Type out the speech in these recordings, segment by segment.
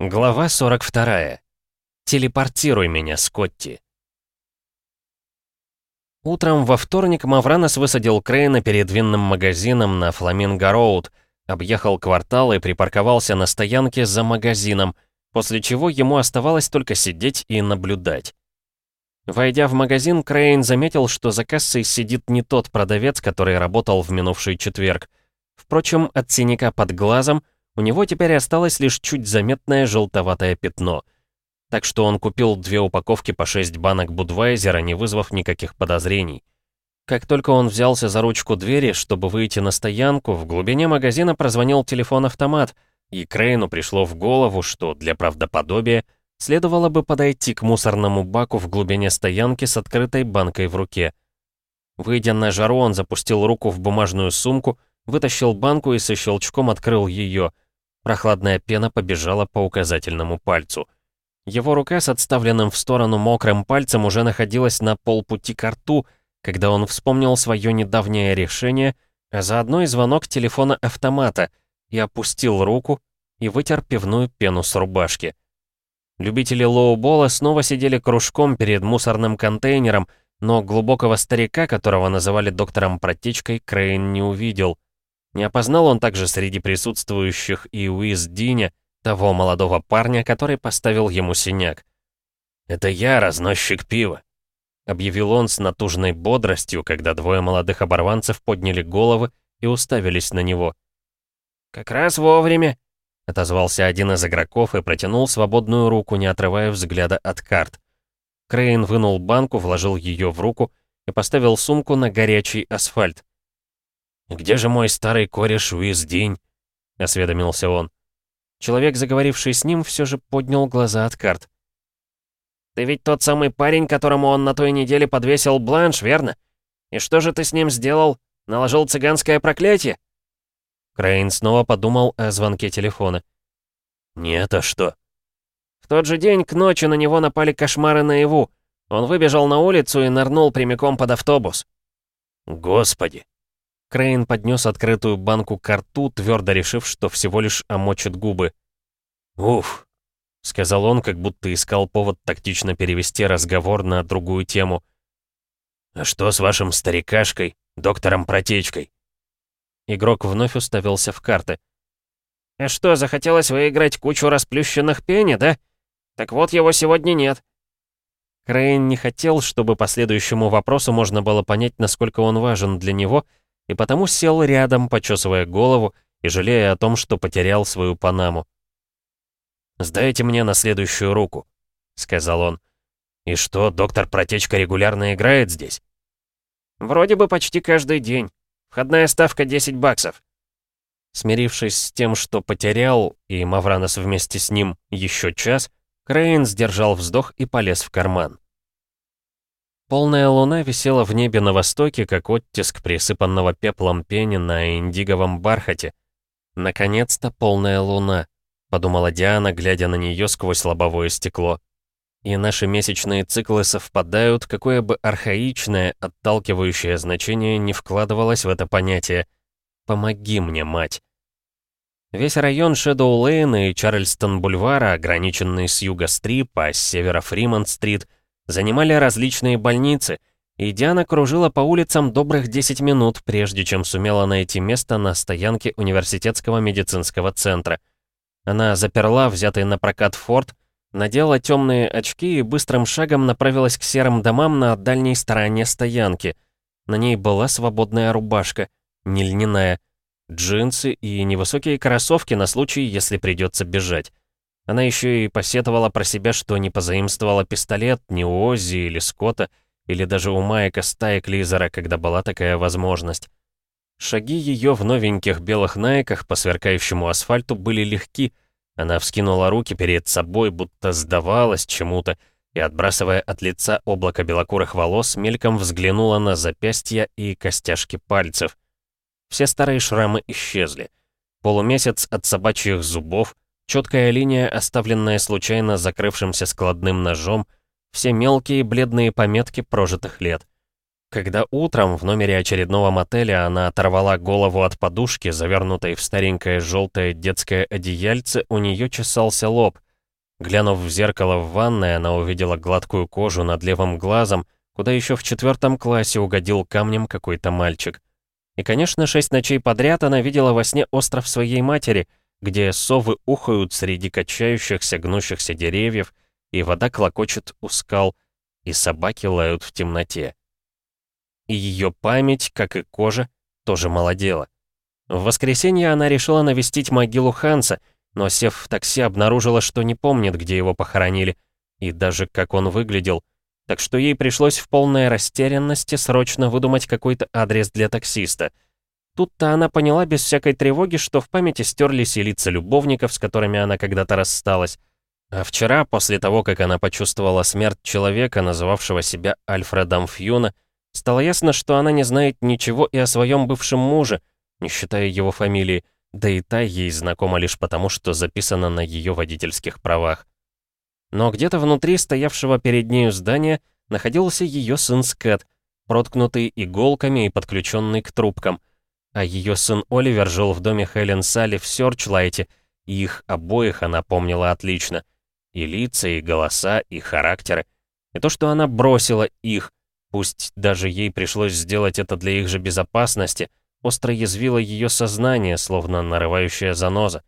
Глава 42. Телепортируй меня, Скотти. Утром во вторник Мавранос высадил Крейна перед винным магазином на Фламинго-Роуд, объехал квартал и припарковался на стоянке за магазином, после чего ему оставалось только сидеть и наблюдать. Войдя в магазин, Крейн заметил, что за кассой сидит не тот продавец, который работал в минувший четверг. Впрочем, от синяка под глазом у него теперь осталось лишь чуть заметное желтоватое пятно. Так что он купил две упаковки по 6 банок Будвайзера, не вызвав никаких подозрений. Как только он взялся за ручку двери, чтобы выйти на стоянку, в глубине магазина прозвонил телефон-автомат, и Крейну пришло в голову, что для правдоподобия следовало бы подойти к мусорному баку в глубине стоянки с открытой банкой в руке. Выйдя на жару, он запустил руку в бумажную сумку, вытащил банку и со щелчком открыл ее. Прохладная пена побежала по указательному пальцу. Его рука с отставленным в сторону мокрым пальцем уже находилась на полпути к рту, когда он вспомнил свое недавнее решение, а заодно и звонок телефона автомата, и опустил руку и вытер пивную пену с рубашки. Любители лоу-бола снова сидели кружком перед мусорным контейнером, но глубокого старика, которого называли доктором Протечкой, Крейн не увидел. Не опознал он также среди присутствующих и Уиз Диня, того молодого парня, который поставил ему синяк. «Это я, разносчик пива», — объявил он с натужной бодростью, когда двое молодых оборванцев подняли головы и уставились на него. «Как раз вовремя», — отозвался один из игроков и протянул свободную руку, не отрывая взгляда от карт. Крейн вынул банку, вложил ее в руку и поставил сумку на горячий асфальт. «Где же мой старый кореш Уиздень?» — осведомился он. Человек, заговоривший с ним, все же поднял глаза от карт. «Ты ведь тот самый парень, которому он на той неделе подвесил бланш, верно? И что же ты с ним сделал? Наложил цыганское проклятие?» Крейн снова подумал о звонке телефона. «Нет, а что?» В тот же день к ночи на него напали кошмары наяву. Он выбежал на улицу и нырнул прямиком под автобус. «Господи!» Крейн поднес открытую банку к рту, твердо решив, что всего лишь омочит губы. «Уф», — сказал он, как будто искал повод тактично перевести разговор на другую тему. «А что с вашим старикашкой, доктором Протечкой?» Игрок вновь уставился в карты. «А что, захотелось выиграть кучу расплющенных пени, да? Так вот его сегодня нет». Крейн не хотел, чтобы по следующему вопросу можно было понять, насколько он важен для него — и потому сел рядом, почесывая голову и жалея о том, что потерял свою Панаму. «Сдайте мне на следующую руку», — сказал он. «И что, доктор Протечка регулярно играет здесь?» «Вроде бы почти каждый день. Входная ставка 10 баксов». Смирившись с тем, что потерял, и Мавранос вместе с ним еще час, Крейн сдержал вздох и полез в карман. Полная луна висела в небе на востоке, как оттиск присыпанного пеплом пени на индиговом бархате. «Наконец-то полная луна», — подумала Диана, глядя на нее сквозь лобовое стекло. И наши месячные циклы совпадают, какое бы архаичное, отталкивающее значение не вкладывалось в это понятие. «Помоги мне, мать». Весь район Шэдоу-Лейн и Чарльстон-Бульвара, ограниченный с юга Стрип, а с севера Фримонт-Стрит — занимали различные больницы, и Диана кружила по улицам добрых 10 минут, прежде чем сумела найти место на стоянке университетского медицинского центра. Она заперла взятый на прокат форт, надела темные очки и быстрым шагом направилась к серым домам на дальней стороне стоянки. На ней была свободная рубашка, не льняная, джинсы и невысокие кроссовки на случай, если придется бежать. Она еще и посетовала про себя, что не позаимствовала пистолет ни у Оззи или Скотта, или даже у Майка Стайк Лизера, когда была такая возможность. Шаги ее в новеньких белых найках по сверкающему асфальту были легки. Она вскинула руки перед собой, будто сдавалась чему-то, и, отбрасывая от лица облако белокурых волос, мельком взглянула на запястья и костяшки пальцев. Все старые шрамы исчезли. Полумесяц от собачьих зубов — Четкая линия, оставленная случайно закрывшимся складным ножом, все мелкие бледные пометки прожитых лет. Когда утром в номере очередного мотеля она оторвала голову от подушки, завернутой в старенькое желтое детское одеяльце, у нее чесался лоб, Глянув в зеркало в ванной, она увидела гладкую кожу над левым глазом, куда еще в четвертом классе угодил камнем какой-то мальчик. И, конечно, шесть ночей подряд она видела во сне остров своей матери, где совы ухают среди качающихся, гнущихся деревьев, и вода клокочет у скал, и собаки лают в темноте. И ее память, как и кожа, тоже молодела. В воскресенье она решила навестить могилу Ханса, но, сев в такси, обнаружила, что не помнит, где его похоронили, и даже как он выглядел, так что ей пришлось в полной растерянности срочно выдумать какой-то адрес для таксиста. Тут-то она поняла без всякой тревоги, что в памяти стерлись и лица любовников, с которыми она когда-то рассталась. А вчера, после того, как она почувствовала смерть человека, называвшего себя Альфредом Фьюна, стало ясно, что она не знает ничего и о своем бывшем муже, не считая его фамилии, да и та ей знакома лишь потому, что записана на ее водительских правах. Но где-то внутри стоявшего перед нею здания находился ее сын Скэт, проткнутый иголками и подключенный к трубкам. А ее сын Оливер жил в доме Хелен Салли в Сёрчлайте, и их обоих она помнила отлично. И лица, и голоса, и характеры. И то, что она бросила их, пусть даже ей пришлось сделать это для их же безопасности, остро язвило ее сознание, словно нарывающая заноза.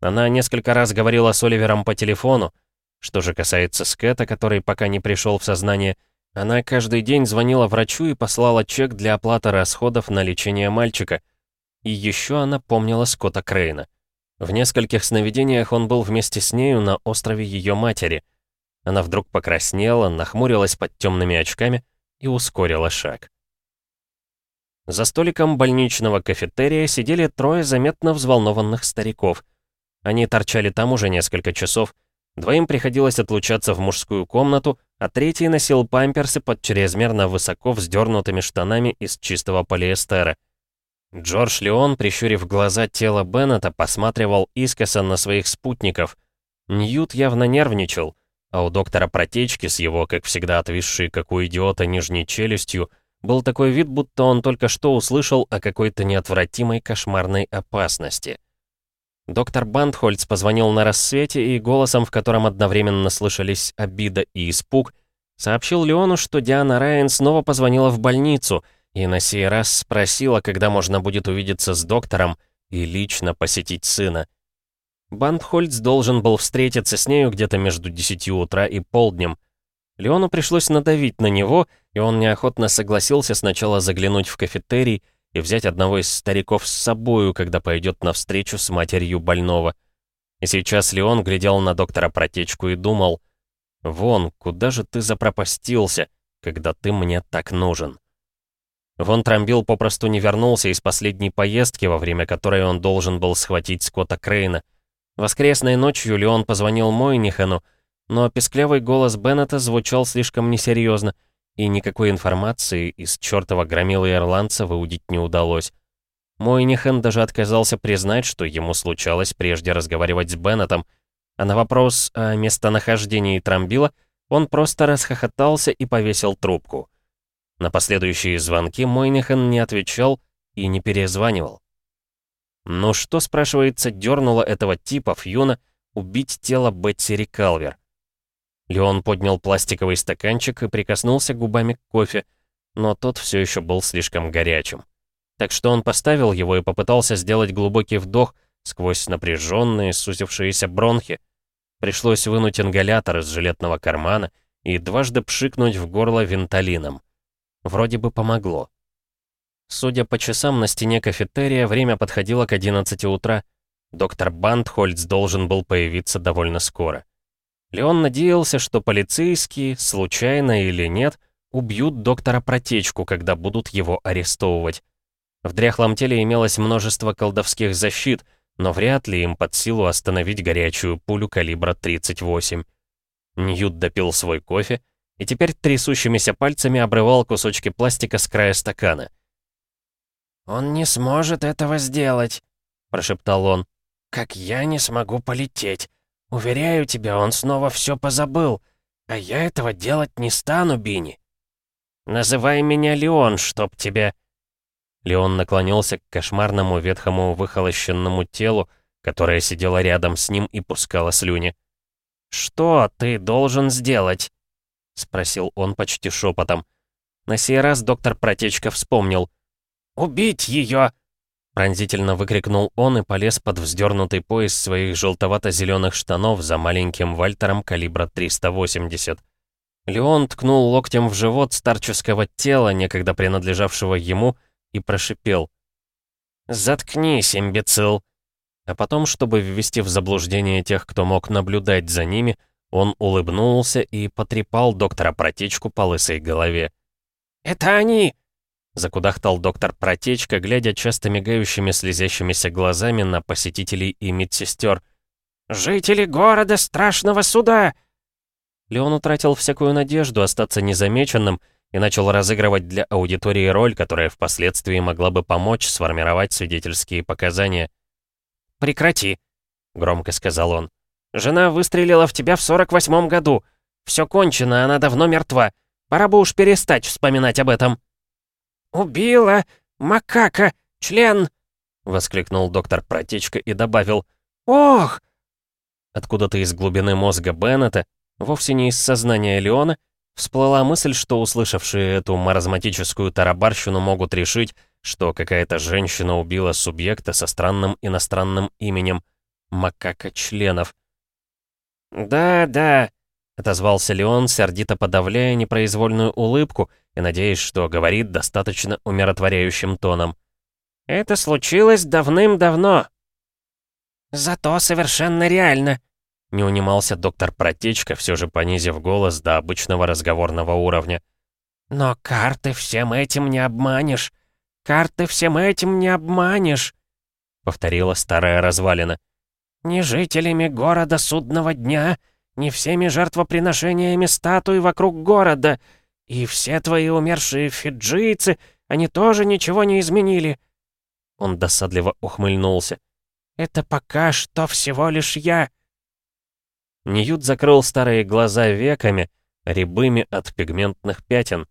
Она несколько раз говорила с Оливером по телефону. Что же касается Скэта, который пока не пришел в сознание, она каждый день звонила врачу и послала чек для оплаты расходов на лечение мальчика. И еще она помнила Скотта Крейна. В нескольких сновидениях он был вместе с нею на острове ее матери. Она вдруг покраснела, нахмурилась под темными очками и ускорила шаг. За столиком больничного кафетерия сидели трое заметно взволнованных стариков. Они торчали там уже несколько часов. Двоим приходилось отлучаться в мужскую комнату, а третий носил памперсы под чрезмерно высоко вздернутыми штанами из чистого полиэстера. Джордж Леон, прищурив глаза тела Беннета, посматривал искоса на своих спутников. Ньют явно нервничал, а у доктора протечки с его, как всегда, отвисшей, как у идиота, нижней челюстью, был такой вид, будто он только что услышал о какой-то неотвратимой кошмарной опасности. Доктор Бандхольц позвонил на рассвете и голосом, в котором одновременно слышались обида и испуг, сообщил Леону, что Диана Райан снова позвонила в больницу и на сей раз спросила, когда можно будет увидеться с доктором и лично посетить сына. Бандхольц должен был встретиться с нею где-то между 10 утра и полднем. Леону пришлось надавить на него, и он неохотно согласился сначала заглянуть в кафетерий и взять одного из стариков с собою, когда пойдет на встречу с матерью больного. И сейчас Леон глядел на доктора Протечку и думал, «Вон, куда же ты запропастился, когда ты мне так нужен?» Вон Трамбил попросту не вернулся из последней поездки, во время которой он должен был схватить Скотта Крейна. Воскресной ночью Леон позвонил Мойнихену, но песклявый голос Беннета звучал слишком несерьезно, и никакой информации из чертова громила ирландца выудить не удалось. Мойнихен даже отказался признать, что ему случалось прежде разговаривать с Беннетом, а на вопрос о местонахождении Трамбила он просто расхохотался и повесил трубку. На последующие звонки Мойнихен не отвечал и не перезванивал. Ну что, спрашивается, дернуло этого типа Фьюна убить тело Бетси Рикалвер? Леон поднял пластиковый стаканчик и прикоснулся губами к кофе, но тот все еще был слишком горячим. Так что он поставил его и попытался сделать глубокий вдох сквозь напряженные, сузившиеся бронхи. Пришлось вынуть ингалятор из жилетного кармана и дважды пшикнуть в горло венталином. Вроде бы помогло. Судя по часам на стене кафетерия, время подходило к 11 утра. Доктор Бандхольц должен был появиться довольно скоро. Леон надеялся, что полицейские, случайно или нет, убьют доктора Протечку, когда будут его арестовывать. В дряхлом теле имелось множество колдовских защит, но вряд ли им под силу остановить горячую пулю калибра 38. Ньют допил свой кофе и теперь трясущимися пальцами обрывал кусочки пластика с края стакана. «Он не сможет этого сделать», — прошептал он. «Как я не смогу полететь. Уверяю тебя, он снова все позабыл. А я этого делать не стану, Бини. Называй меня Леон, чтоб тебя...» Леон наклонился к кошмарному ветхому выхолощенному телу, которое сидело рядом с ним и пускало слюни. «Что ты должен сделать?» — спросил он почти шепотом. На сей раз доктор Протечка вспомнил. «Убить ее!» Пронзительно выкрикнул он и полез под вздернутый пояс своих желтовато-зеленых штанов за маленьким вальтером калибра 380. Леон ткнул локтем в живот старческого тела, некогда принадлежавшего ему, и прошипел. «Заткнись, имбецил!» А потом, чтобы ввести в заблуждение тех, кто мог наблюдать за ними, он улыбнулся и потрепал доктора Протечку по лысой голове. «Это они!» Закудахтал доктор Протечка, глядя часто мигающими слезящимися глазами на посетителей и медсестер. «Жители города Страшного Суда!» Леон утратил всякую надежду остаться незамеченным и начал разыгрывать для аудитории роль, которая впоследствии могла бы помочь сформировать свидетельские показания. «Прекрати», — громко сказал он. «Жена выстрелила в тебя в 48-м году. Все кончено, она давно мертва. Пора бы уж перестать вспоминать об этом». «Убила! Макака! Член!» — воскликнул доктор Протечка и добавил. «Ох!» Откуда-то из глубины мозга Беннета, вовсе не из сознания Леона, всплыла мысль, что услышавшие эту маразматическую тарабарщину могут решить, что какая-то женщина убила субъекта со странным иностранным именем Макака Членов. «Да, да», — отозвался Леон, сердито подавляя непроизвольную улыбку и надеясь, что говорит достаточно умиротворяющим тоном. «Это случилось давным-давно». «Зато совершенно реально», — не унимался доктор Протечка, все же понизив голос до обычного разговорного уровня. «Но карты всем этим не обманешь. Карты всем этим не обманешь», — повторила старая развалина. «Не жителями города судного дня», не всеми жертвоприношениями статуй вокруг города. И все твои умершие фиджийцы, они тоже ничего не изменили». Он досадливо ухмыльнулся. «Это пока что всего лишь я». Ньют закрыл старые глаза веками, рябыми от пигментных пятен.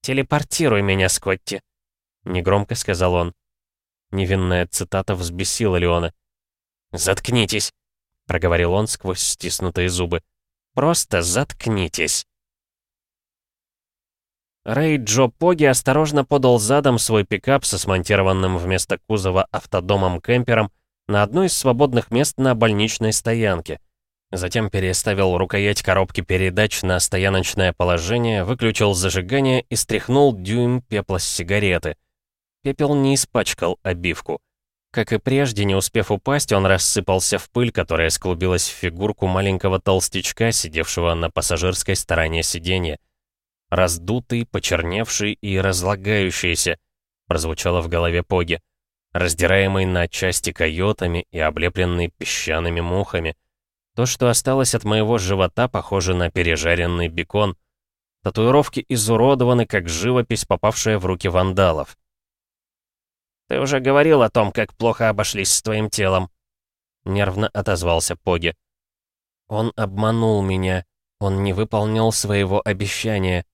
«Телепортируй меня, Скотти», — негромко сказал он. Невинная цитата взбесила Леона. «Заткнитесь!» — проговорил он сквозь стиснутые зубы. «Просто заткнитесь!» Рэй Джо Поги осторожно подал задом свой пикап со смонтированным вместо кузова автодомом-кемпером на одно из свободных мест на больничной стоянке. Затем переставил рукоять коробки передач на стояночное положение, выключил зажигание и стряхнул дюйм пепла с сигареты. Пепел не испачкал обивку. Как и прежде, не успев упасть, он рассыпался в пыль, которая склубилась в фигурку маленького толстячка, сидевшего на пассажирской стороне сиденья. «Раздутый, почерневший и разлагающийся», — прозвучало в голове Поги, раздираемый на части койотами и облепленный песчаными мухами. То, что осталось от моего живота, похоже на пережаренный бекон. Татуировки изуродованы, как живопись, попавшая в руки вандалов. «Ты уже говорил о том, как плохо обошлись с твоим телом», — нервно отозвался Поги. «Он обманул меня. Он не выполнил своего обещания».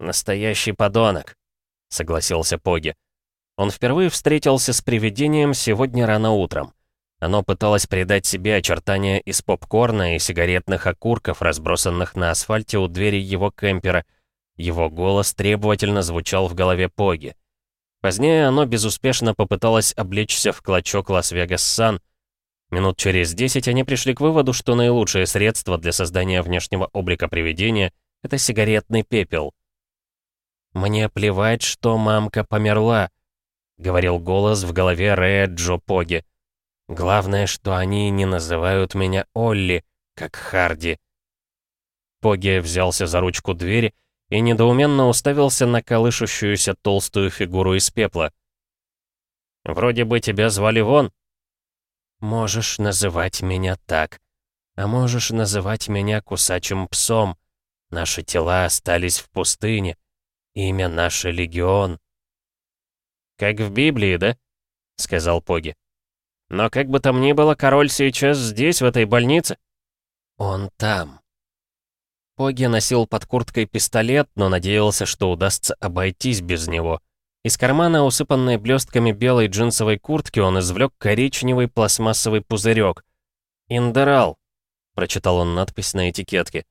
«Настоящий подонок», — согласился Поги. Он впервые встретился с привидением сегодня рано утром. Оно пыталось придать себе очертания из попкорна и сигаретных окурков, разбросанных на асфальте у двери его кемпера. Его голос требовательно звучал в голове Поги. Позднее оно безуспешно попыталось облечься в клочок Лас-Вегас-Сан. Минут через десять они пришли к выводу, что наилучшее средство для создания внешнего облика привидения — это сигаретный пепел. «Мне плевать, что мамка померла», — говорил голос в голове Рэя Джо Поги. «Главное, что они не называют меня Олли, как Харди». Поги взялся за ручку двери и недоуменно уставился на колышущуюся толстую фигуру из пепла. «Вроде бы тебя звали Вон». «Можешь называть меня так, а можешь называть меня кусачим псом. Наши тела остались в пустыне. Имя наше Легион». «Как в Библии, да?» — сказал Поги. «Но как бы там ни было, король сейчас здесь, в этой больнице». «Он там», Поги носил под курткой пистолет, но надеялся, что удастся обойтись без него. Из кармана, усыпанной блестками белой джинсовой куртки, он извлек коричневый пластмассовый пузырек. Индерал. прочитал он надпись на этикетке.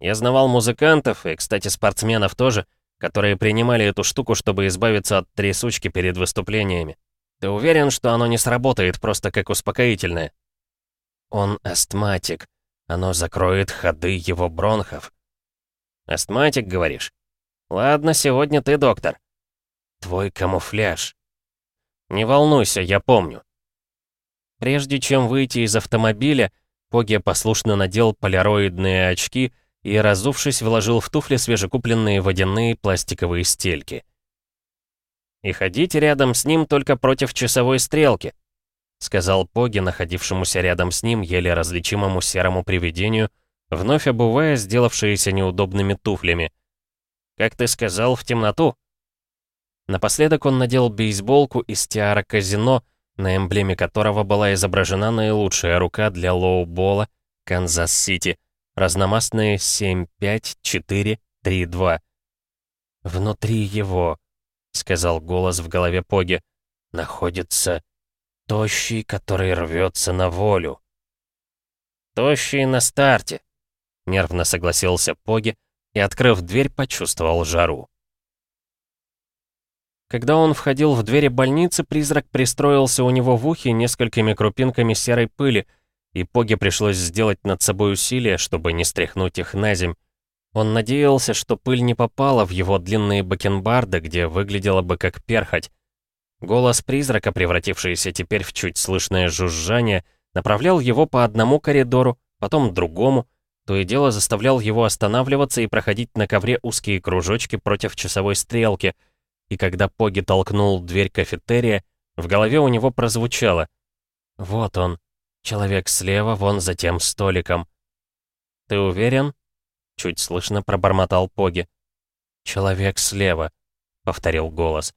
«Я знавал музыкантов, и, кстати, спортсменов тоже, которые принимали эту штуку, чтобы избавиться от трясучки перед выступлениями. Ты уверен, что оно не сработает просто как успокоительное?» «Он астматик. Оно закроет ходы его бронхов». «Астматик, говоришь? Ладно, сегодня ты доктор». «Твой камуфляж». «Не волнуйся, я помню». Прежде чем выйти из автомобиля, Поги послушно надел поляроидные очки и, разувшись, вложил в туфли свежекупленные водяные пластиковые стельки. «И ходите рядом с ним только против часовой стрелки», сказал Поги, находившемуся рядом с ним, еле различимому серому привидению, вновь обувая сделавшиеся неудобными туфли. «Как ты сказал, в темноту?» Напоследок он надел бейсболку из тиара казино, на эмблеме которого была изображена наилучшая рука для лоу-бола Канзас-Сити, разномастные 7-5-4-3-2. «Внутри его», — сказал голос в голове Поги, — «находится тощий, который рвется на волю». «Тощий на старте», — нервно согласился Поги и, открыв дверь, почувствовал жару. Когда он входил в двери больницы, призрак пристроился у него в ухе несколькими крупинками серой пыли, и Поге пришлось сделать над собой усилие, чтобы не стряхнуть их на земь. Он надеялся, что пыль не попала в его длинные бакенбарды, где выглядела бы как перхоть. Голос призрака, превратившийся теперь в чуть слышное жужжание, направлял его по одному коридору, потом другому, то и дело заставлял его останавливаться и проходить на ковре узкие кружочки против часовой стрелки — и когда Поги толкнул дверь кафетерия, в голове у него прозвучало «Вот он, человек слева, вон за тем столиком». «Ты уверен?» — чуть слышно пробормотал Поги. «Человек слева», — повторил голос.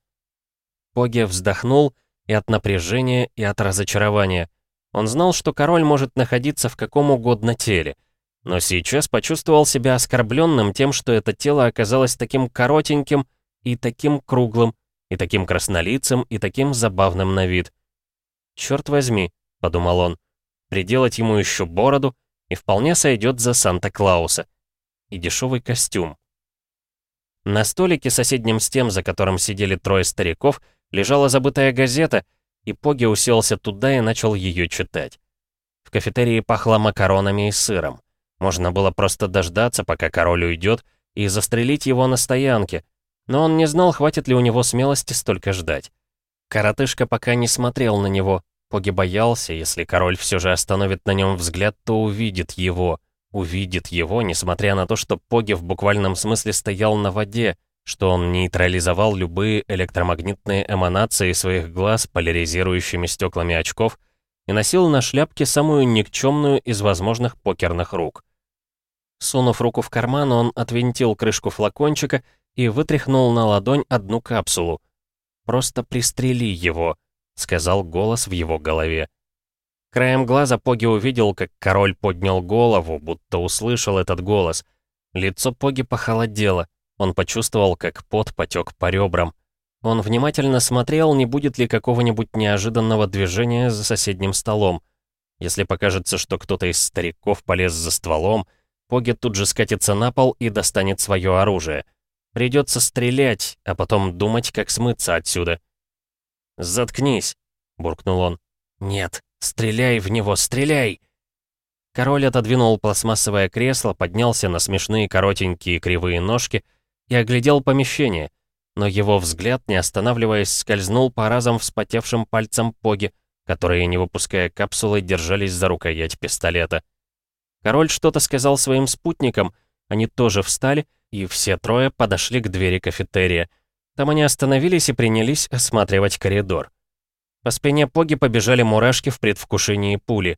Поги вздохнул и от напряжения, и от разочарования. Он знал, что король может находиться в каком угодно теле, но сейчас почувствовал себя оскорбленным тем, что это тело оказалось таким коротеньким, и таким круглым, и таким краснолицым, и таким забавным на вид. «Черт возьми», — подумал он, — «приделать ему еще бороду, и вполне сойдет за Санта-Клауса. И дешевый костюм». На столике, соседнем с тем, за которым сидели трое стариков, лежала забытая газета, и Поги уселся туда и начал ее читать. В кафетерии пахло макаронами и сыром. Можно было просто дождаться, пока король уйдет, и застрелить его на стоянке, но он не знал, хватит ли у него смелости столько ждать. Коротышка пока не смотрел на него. Поги боялся, если король все же остановит на нем взгляд, то увидит его. Увидит его, несмотря на то, что Поги в буквальном смысле стоял на воде, что он нейтрализовал любые электромагнитные эманации своих глаз поляризирующими стеклами очков и носил на шляпке самую никчемную из возможных покерных рук. Сунув руку в карман, он отвинтил крышку флакончика и вытряхнул на ладонь одну капсулу. «Просто пристрели его», — сказал голос в его голове. Краем глаза Поги увидел, как король поднял голову, будто услышал этот голос. Лицо Поги похолодело. Он почувствовал, как пот потек по ребрам. Он внимательно смотрел, не будет ли какого-нибудь неожиданного движения за соседним столом. Если покажется, что кто-то из стариков полез за стволом, Поги тут же скатится на пол и достанет свое оружие — Придется стрелять, а потом думать, как смыться отсюда. «Заткнись!» — буркнул он. «Нет, стреляй в него, стреляй!» Король отодвинул пластмассовое кресло, поднялся на смешные коротенькие кривые ножки и оглядел помещение, но его взгляд, не останавливаясь, скользнул по разом вспотевшим пальцам Поги, которые, не выпуская капсулы, держались за рукоять пистолета. Король что-то сказал своим спутникам, они тоже встали — и все трое подошли к двери кафетерия. Там они остановились и принялись осматривать коридор. По спине Поги побежали мурашки в предвкушении пули.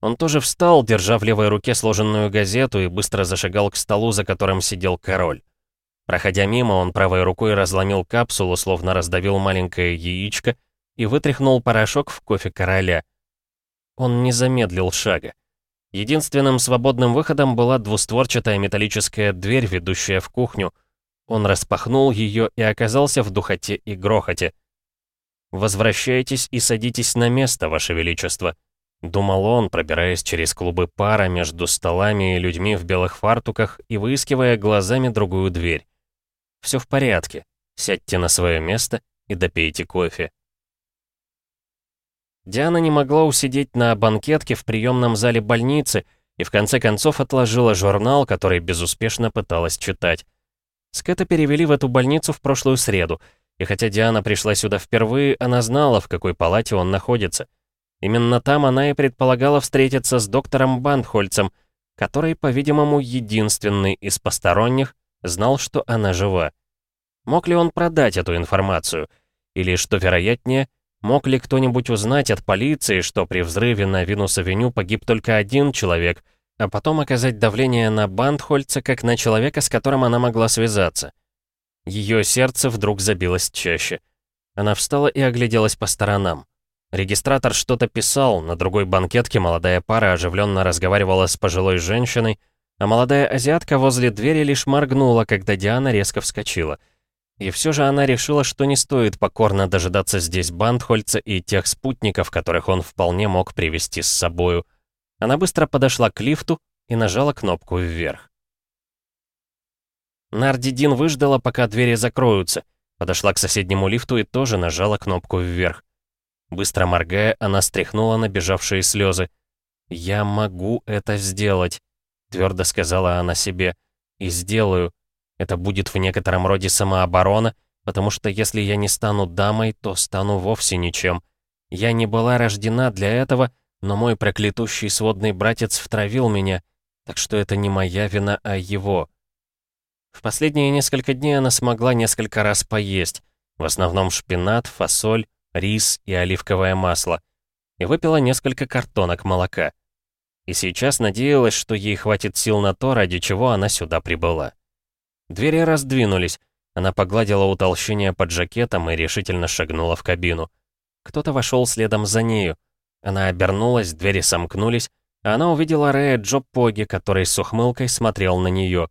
Он тоже встал, держа в левой руке сложенную газету и быстро зашагал к столу, за которым сидел король. Проходя мимо, он правой рукой разломил капсулу, словно раздавил маленькое яичко, и вытряхнул порошок в кофе короля. Он не замедлил шага. Единственным свободным выходом была двустворчатая металлическая дверь, ведущая в кухню. Он распахнул ее и оказался в духоте и грохоте. «Возвращайтесь и садитесь на место, Ваше Величество», Думал он, пробираясь через клубы пара между столами и людьми в белых фартуках и выискивая глазами другую дверь. Все в порядке. Сядьте на свое место и допейте кофе. Диана не могла усидеть на банкетке в приемном зале больницы и в конце концов отложила журнал, который безуспешно пыталась читать. Скэта перевели в эту больницу в прошлую среду, и хотя Диана пришла сюда впервые, она знала, в какой палате он находится. Именно там она и предполагала встретиться с доктором Бандхольцем, который, по-видимому, единственный из посторонних, знал, что она жива. Мог ли он продать эту информацию? Или, что вероятнее, мог ли кто-нибудь узнать от полиции, что при взрыве на Винус-авеню погиб только один человек, а потом оказать давление на Бандхольца, как на человека, с которым она могла связаться? Ее сердце вдруг забилось чаще. Она встала и огляделась по сторонам. Регистратор что-то писал, на другой банкетке молодая пара оживленно разговаривала с пожилой женщиной, а молодая азиатка возле двери лишь моргнула, когда Диана резко вскочила. И все же она решила, что не стоит покорно дожидаться здесь Бандхольца и тех спутников, которых он вполне мог привести с собою. Она быстро подошла к лифту и нажала кнопку вверх. Нардидин выждала, пока двери закроются, подошла к соседнему лифту и тоже нажала кнопку вверх. Быстро моргая, она стряхнула набежавшие слезы. «Я могу это сделать», — твердо сказала она себе. «И сделаю. Это будет в некотором роде самооборона, потому что если я не стану дамой, то стану вовсе ничем. Я не была рождена для этого, но мой проклятущий сводный братец втравил меня, так что это не моя вина, а его». В последние несколько дней она смогла несколько раз поесть. В основном шпинат, фасоль, рис и оливковое масло, и выпила несколько картонок молока. И сейчас надеялась, что ей хватит сил на то, ради чего она сюда прибыла. Двери раздвинулись, она погладила утолщение под жакетом и решительно шагнула в кабину. Кто-то вошел следом за нею. Она обернулась, двери сомкнулись, а она увидела Рэя Джо Поги, который с ухмылкой смотрел на нее.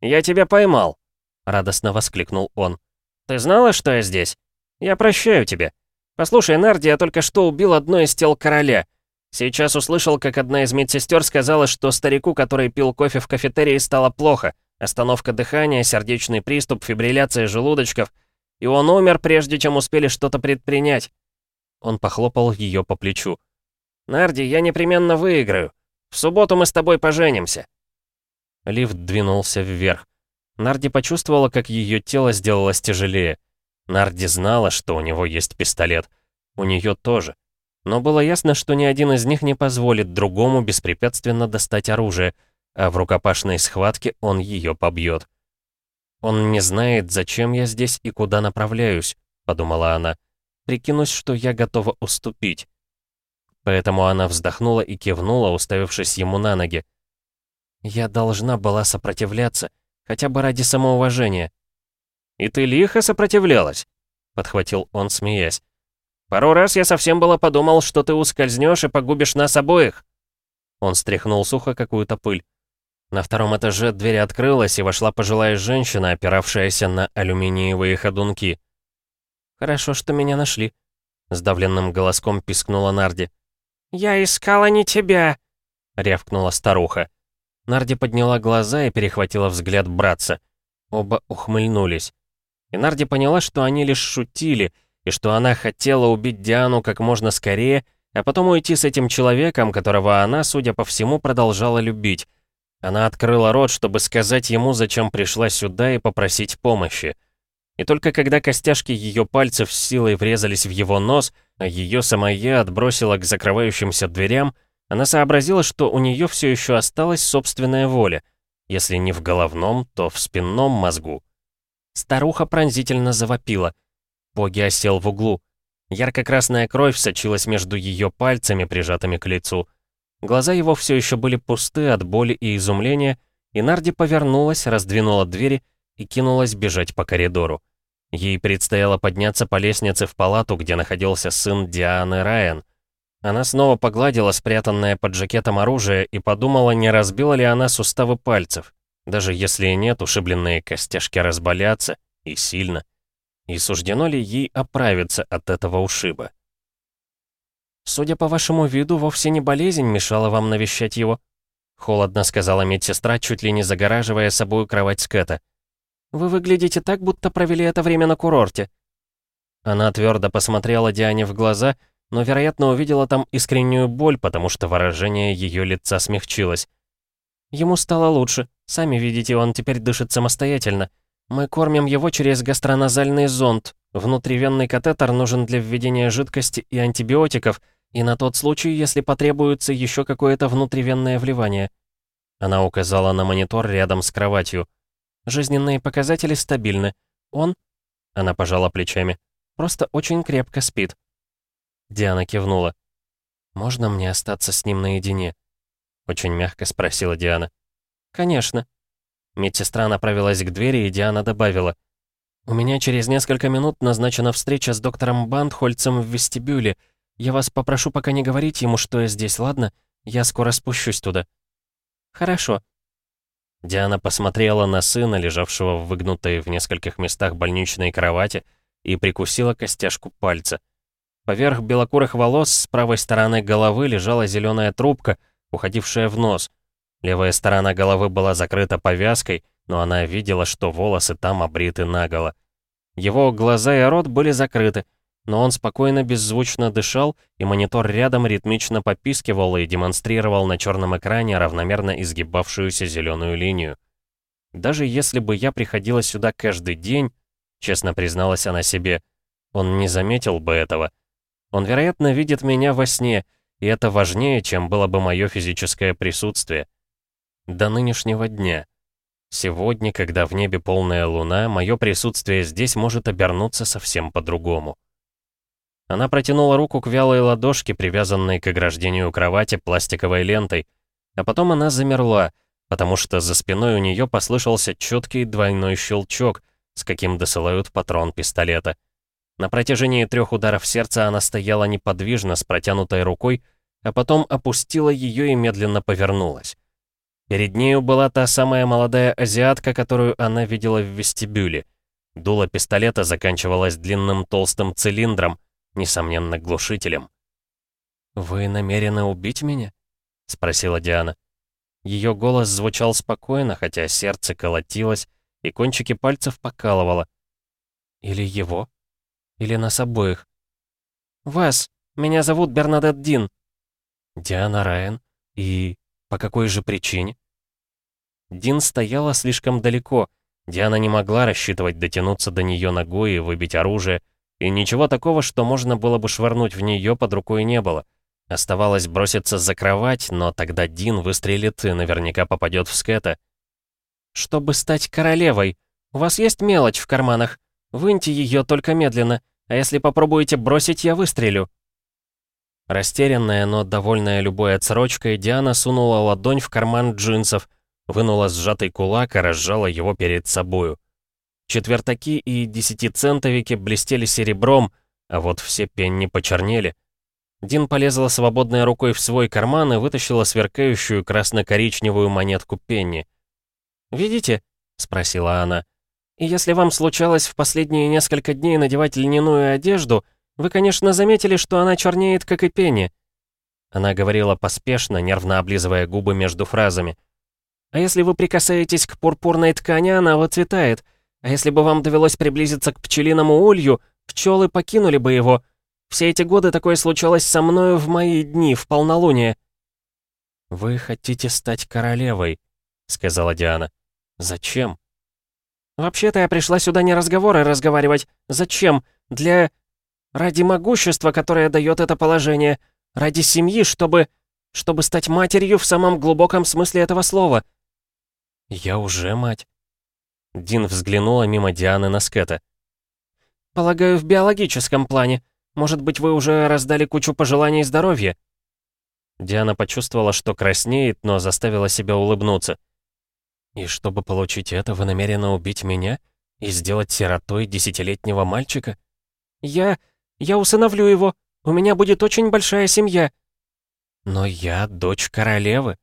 «Я тебя поймал!» — радостно воскликнул он. «Ты знала, что я здесь?» «Я прощаю тебя. Послушай, Нарди, я только что убил одно из тел короля. Сейчас услышал, как одна из медсестер сказала, что старику, который пил кофе в кафетерии, стало плохо. Остановка дыхания, сердечный приступ, фибрилляция желудочков. И он умер, прежде чем успели что-то предпринять». Он похлопал ее по плечу. «Нарди, я непременно выиграю. В субботу мы с тобой поженимся». Лифт двинулся вверх. Нарди почувствовала, как ее тело сделалось тяжелее. Нарди знала, что у него есть пистолет. У нее тоже. Но было ясно, что ни один из них не позволит другому беспрепятственно достать оружие, а в рукопашной схватке он ее побьет. «Он не знает, зачем я здесь и куда направляюсь», — подумала она. «Прикинусь, что я готова уступить». Поэтому она вздохнула и кивнула, уставившись ему на ноги. «Я должна была сопротивляться, хотя бы ради самоуважения. «И ты лихо сопротивлялась», — подхватил он, смеясь. «Пару раз я совсем было подумал, что ты ускользнешь и погубишь нас обоих». Он стряхнул сухо какую-то пыль. На втором этаже дверь открылась, и вошла пожилая женщина, опиравшаяся на алюминиевые ходунки. «Хорошо, что меня нашли», — сдавленным голоском пискнула Нарди. «Я искала не тебя», — рявкнула старуха. Нарди подняла глаза и перехватила взгляд братца. Оба ухмыльнулись. И Нарди поняла, что они лишь шутили, и что она хотела убить Диану как можно скорее, а потом уйти с этим человеком, которого она, судя по всему, продолжала любить. Она открыла рот, чтобы сказать ему, зачем пришла сюда и попросить помощи. И только когда костяшки ее пальцев с силой врезались в его нос, а ее самая отбросила к закрывающимся дверям, она сообразила, что у нее все еще осталась собственная воля, если не в головном, то в спинном мозгу. Старуха пронзительно завопила. Боги осел в углу. Ярко-красная кровь сочилась между ее пальцами, прижатыми к лицу. Глаза его все еще были пусты от боли и изумления, и Нарди повернулась, раздвинула двери и кинулась бежать по коридору. Ей предстояло подняться по лестнице в палату, где находился сын Дианы Райан. Она снова погладила спрятанное под жакетом оружие и подумала, не разбила ли она суставы пальцев. Даже если и нет, ушибленные костяшки разболятся, и сильно. И суждено ли ей оправиться от этого ушиба? «Судя по вашему виду, вовсе не болезнь мешала вам навещать его», холодно сказала медсестра, чуть ли не загораживая собой кровать Скэта. «Вы выглядите так, будто провели это время на курорте». Она твердо посмотрела Диане в глаза, но, вероятно, увидела там искреннюю боль, потому что выражение ее лица смягчилось. Ему стало лучше. Сами видите, он теперь дышит самостоятельно. Мы кормим его через гастроназальный зонд. Внутривенный катетер нужен для введения жидкости и антибиотиков, и на тот случай, если потребуется еще какое-то внутривенное вливание. Она указала на монитор рядом с кроватью. Жизненные показатели стабильны. Он, она пожала плечами, просто очень крепко спит. Диана кивнула. «Можно мне остаться с ним наедине?» Очень мягко спросила Диана. «Конечно». Медсестра направилась к двери, и Диана добавила. «У меня через несколько минут назначена встреча с доктором Бандхольцем в вестибюле. Я вас попрошу пока не говорить ему, что я здесь, ладно? Я скоро спущусь туда». «Хорошо». Диана посмотрела на сына, лежавшего в выгнутой в нескольких местах больничной кровати, и прикусила костяшку пальца. Поверх белокурых волос с правой стороны головы лежала зеленая трубка, уходившая в нос. Левая сторона головы была закрыта повязкой, но она видела, что волосы там обриты наголо. Его глаза и рот были закрыты, но он спокойно, беззвучно дышал, и монитор рядом ритмично попискивал и демонстрировал на черном экране равномерно изгибавшуюся зеленую линию. Даже если бы я приходила сюда каждый день, честно призналась она себе, он не заметил бы этого. Он, вероятно, видит меня во сне, и это важнее, чем было бы мое физическое присутствие. До нынешнего дня. Сегодня, когда в небе полная луна, мое присутствие здесь может обернуться совсем по-другому. Она протянула руку к вялой ладошке, привязанной к ограждению кровати пластиковой лентой, а потом она замерла, потому что за спиной у нее послышался четкий двойной щелчок, с каким досылают патрон пистолета. На протяжении трех ударов сердца она стояла неподвижно с протянутой рукой, а потом опустила ее и медленно повернулась. Перед нею была та самая молодая азиатка, которую она видела в вестибюле. Дуло пистолета заканчивалось длинным толстым цилиндром, несомненно, глушителем. «Вы намерены убить меня?» — спросила Диана. Ее голос звучал спокойно, хотя сердце колотилось, и кончики пальцев покалывало. «Или его?» Или нас обоих?» «Вас! Меня зовут Бернадет Дин!» «Диана Райан? И по какой же причине?» Дин стояла слишком далеко. Диана не могла рассчитывать дотянуться до нее ногой и выбить оружие, и ничего такого, что можно было бы швырнуть в нее, под рукой не было. Оставалось броситься за кровать, но тогда Дин выстрелит и наверняка попадет в Скэта. «Чтобы стать королевой, у вас есть мелочь в карманах?» Выньте ее только медленно, а если попробуете бросить, я выстрелю». Растерянная, но довольная любой отсрочкой, Диана сунула ладонь в карман джинсов, вынула сжатый кулак и разжала его перед собою. Четвертаки и десятицентовики блестели серебром, а вот все пенни почернели. Дин полезла свободной рукой в свой карман и вытащила сверкающую красно-коричневую монетку пенни. «Видите?» — спросила она. И если вам случалось в последние несколько дней надевать льняную одежду, вы, конечно, заметили, что она чернеет, как и пени». Она говорила поспешно, нервно облизывая губы между фразами. «А если вы прикасаетесь к пурпурной ткани, она выцветает. А если бы вам довелось приблизиться к пчелиному улью, пчелы покинули бы его. Все эти годы такое случалось со мною в мои дни, в полнолуние». «Вы хотите стать королевой», — сказала Диана. «Зачем?» «Вообще-то я пришла сюда не разговоры разговаривать. Зачем? Для... Ради могущества, которое дает это положение. Ради семьи, чтобы... Чтобы стать матерью в самом глубоком смысле этого слова». «Я уже мать». Дин взглянула мимо Дианы на Скэта. «Полагаю, в биологическом плане. Может быть, вы уже раздали кучу пожеланий здоровья?» Диана почувствовала, что краснеет, но заставила себя улыбнуться. «И чтобы получить это, вы намерены убить меня? И сделать сиротой десятилетнего мальчика?» «Я... я усыновлю его. У меня будет очень большая семья». «Но я дочь королевы».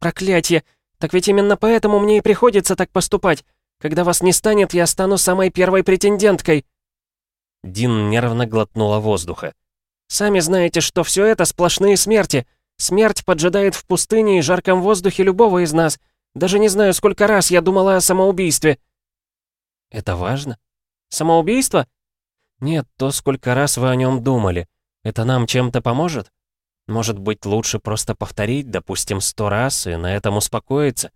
«Проклятье! Так ведь именно поэтому мне и приходится так поступать. Когда вас не станет, я стану самой первой претенденткой». Дин нервно глотнула воздуха. Сами знаете, что все это сплошные смерти. Смерть поджидает в пустыне и жарком воздухе любого из нас. Даже не знаю, сколько раз я думала о самоубийстве». «Это важно? Самоубийство?» «Нет, то, сколько раз вы о нем думали. Это нам чем-то поможет? Может быть, лучше просто повторить, допустим, сто раз, и на этом успокоиться?»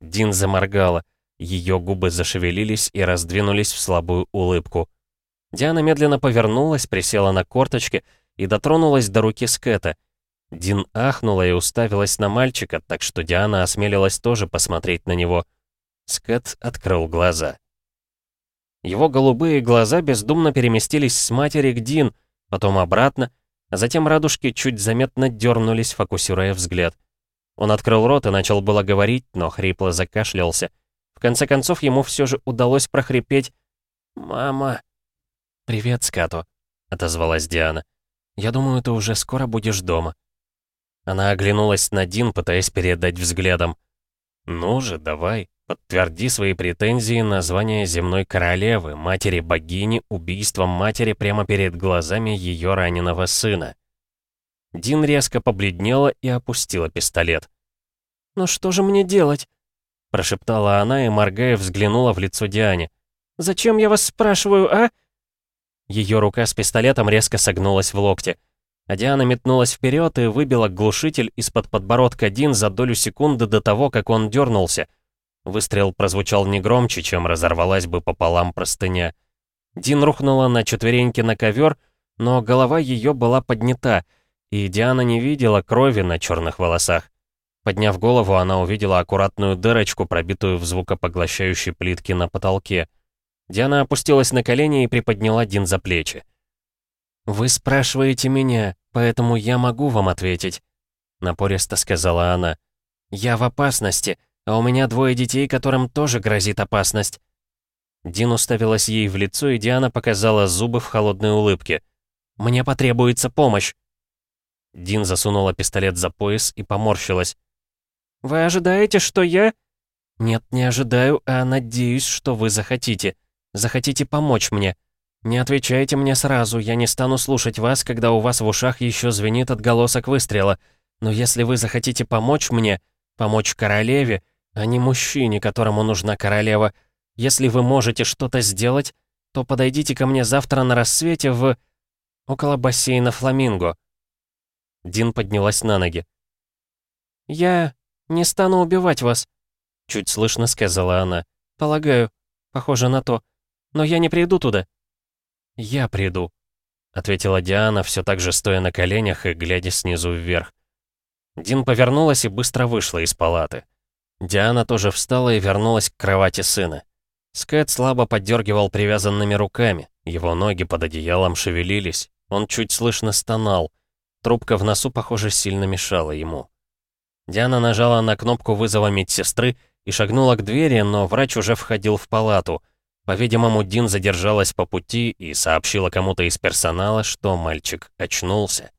Дин заморгала. Ее губы зашевелились и раздвинулись в слабую улыбку. Диана медленно повернулась, присела на корточки и дотронулась до руки Скэта. Дин ахнула и уставилась на мальчика, так что Диана осмелилась тоже посмотреть на него. Скэт открыл глаза. Его голубые глаза бездумно переместились с матери к Дин, потом обратно, а затем радужки чуть заметно дернулись, фокусируя взгляд. Он открыл рот и начал было говорить, но хрипло закашлялся. В конце концов, ему все же удалось прохрипеть «Мама». «Привет, Скато», — отозвалась Диана. «Я думаю, ты уже скоро будешь дома». Она оглянулась на Дин, пытаясь передать взглядом. «Ну же, давай, подтверди свои претензии на звание земной королевы, матери-богини, убийством матери прямо перед глазами ее раненого сына». Дин резко побледнела и опустила пистолет. «Ну что же мне делать?» Прошептала она и, моргая, взглянула в лицо Диане. «Зачем я вас спрашиваю, а?» Ее рука с пистолетом резко согнулась в локте. А Диана метнулась вперед и выбила глушитель из-под подбородка Дин за долю секунды до того, как он дернулся. Выстрел прозвучал не громче, чем разорвалась бы пополам простыня. Дин рухнула на четвереньки на ковер, но голова ее была поднята, и Диана не видела крови на черных волосах. Подняв голову, она увидела аккуратную дырочку, пробитую в звукопоглощающей плитке на потолке. Диана опустилась на колени и приподняла Дин за плечи. «Вы спрашиваете меня, поэтому я могу вам ответить», — напористо сказала она. «Я в опасности, а у меня двое детей, которым тоже грозит опасность». Дин уставилась ей в лицо, и Диана показала зубы в холодной улыбке. «Мне потребуется помощь». Дин засунула пистолет за пояс и поморщилась. «Вы ожидаете, что я...» «Нет, не ожидаю, а надеюсь, что вы захотите. Захотите помочь мне. Не отвечайте мне сразу, я не стану слушать вас, когда у вас в ушах еще звенит отголосок выстрела. Но если вы захотите помочь мне, помочь королеве, а не мужчине, которому нужна королева, если вы можете что-то сделать, то подойдите ко мне завтра на рассвете в... около бассейна Фламинго». Дин поднялась на ноги. «Я «Не стану убивать вас», — чуть слышно сказала она. «Полагаю, похоже на то. Но я не приду туда». «Я приду», — ответила Диана, все так же стоя на коленях и глядя снизу вверх. Дин повернулась и быстро вышла из палаты. Диана тоже встала и вернулась к кровати сына. Скэт слабо поддергивал привязанными руками, его ноги под одеялом шевелились, он чуть слышно стонал. Трубка в носу, похоже, сильно мешала ему. Диана нажала на кнопку вызова медсестры и шагнула к двери, но врач уже входил в палату. По-видимому, Дин задержалась по пути и сообщила кому-то из персонала, что мальчик очнулся.